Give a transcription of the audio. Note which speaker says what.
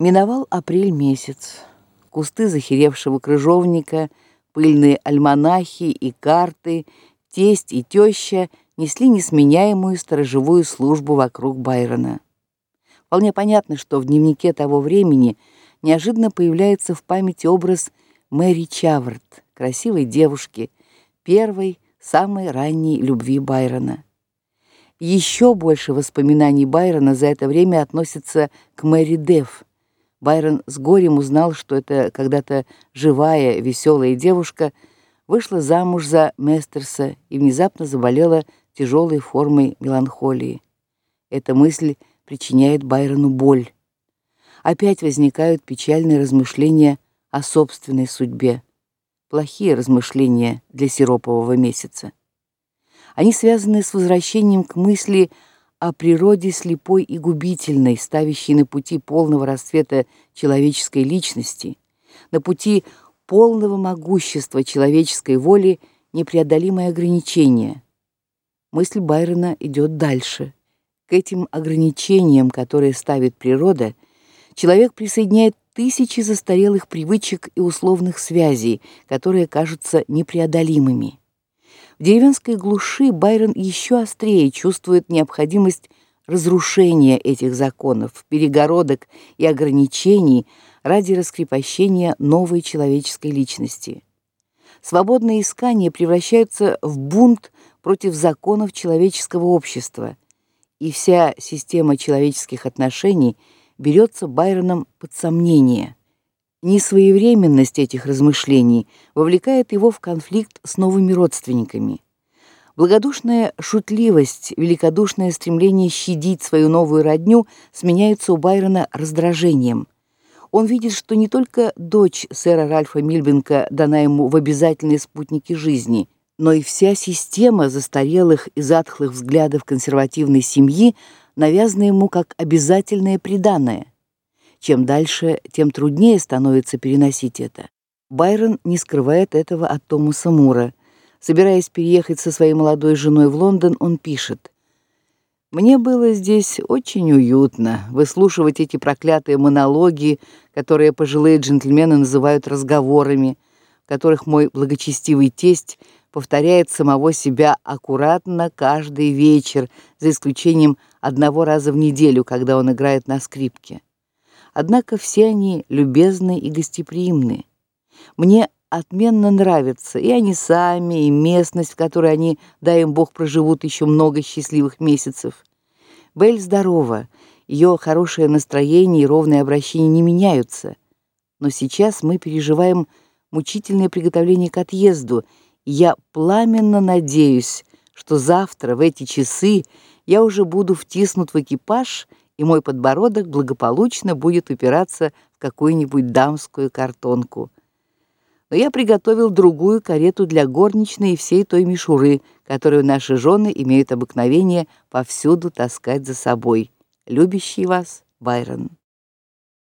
Speaker 1: Миновал апрель месяц. Кусты захеревшего крыжовника, пыльные альманахи и карты, тесть и теща несли несменяемую сторожевую службу вокруг Байрона. Вполне понятно, что в дневнике того времени неожиданно появляется в памяти образ Мэри Чавард, красивой девушки, первой, самой ранней любви Байрона. Еще больше воспоминаний Байрона за это время относится к Мэри Деф, Байрон с горем узнал, что это когда-то живая, веселая девушка вышла замуж за Местерса и внезапно заболела тяжелой формой меланхолии. Эта мысль причиняет Байрону боль. Опять возникают печальные размышления о собственной судьбе. Плохие размышления для сиропового месяца. Они связаны с возвращением к мысли о природе слепой и губительной, ставящей на пути полного расцвета человеческой личности, на пути полного могущества человеческой воли непреодолимое ограничение. Мысль Байрона идет дальше. К этим ограничениям, которые ставит природа, человек присоединяет тысячи застарелых привычек и условных связей, которые кажутся непреодолимыми. В деревенской глуши Байрон еще острее чувствует необходимость разрушения этих законов, перегородок и ограничений ради раскрепощения новой человеческой личности. Свободные искания превращаются в бунт против законов человеческого общества, и вся система человеческих отношений берется Байроном под сомнение. Несвоевременность этих размышлений вовлекает его в конфликт с новыми родственниками. Благодушная шутливость, великодушное стремление щадить свою новую родню сменяются у Байрона раздражением. Он видит, что не только дочь сэра Ральфа Мильбенка дана ему в обязательные спутники жизни, но и вся система застарелых и затхлых взглядов консервативной семьи навязана ему как обязательное приданое – чем дальше, тем труднее становится переносить это. Байрон не скрывает этого от Томаса Мура. Собираясь переехать со своей молодой женой в Лондон, он пишет: Мне было здесь очень уютно выслушивать эти проклятые монологи, которые пожилые джентльмены называют разговорами, в которых мой благочестивый тесть повторяет самого себя аккуратно каждый вечер, за исключением одного раза в неделю, когда он играет на скрипке. Однако все они любезны и гостеприимны. Мне отменно нравятся и они сами, и местность, в которой они, дай им Бог, проживут еще много счастливых месяцев. Бель здорова, ее хорошее настроение и ровное обращение не меняются. Но сейчас мы переживаем мучительное приготовление к отъезду, я пламенно надеюсь, что завтра в эти часы я уже буду втиснут в экипаж и мой подбородок благополучно будет упираться в какую-нибудь дамскую картонку. Но я приготовил другую карету для горничной и всей той мишуры, которую наши жены имеют обыкновение повсюду таскать за собой. Любящий вас Байрон.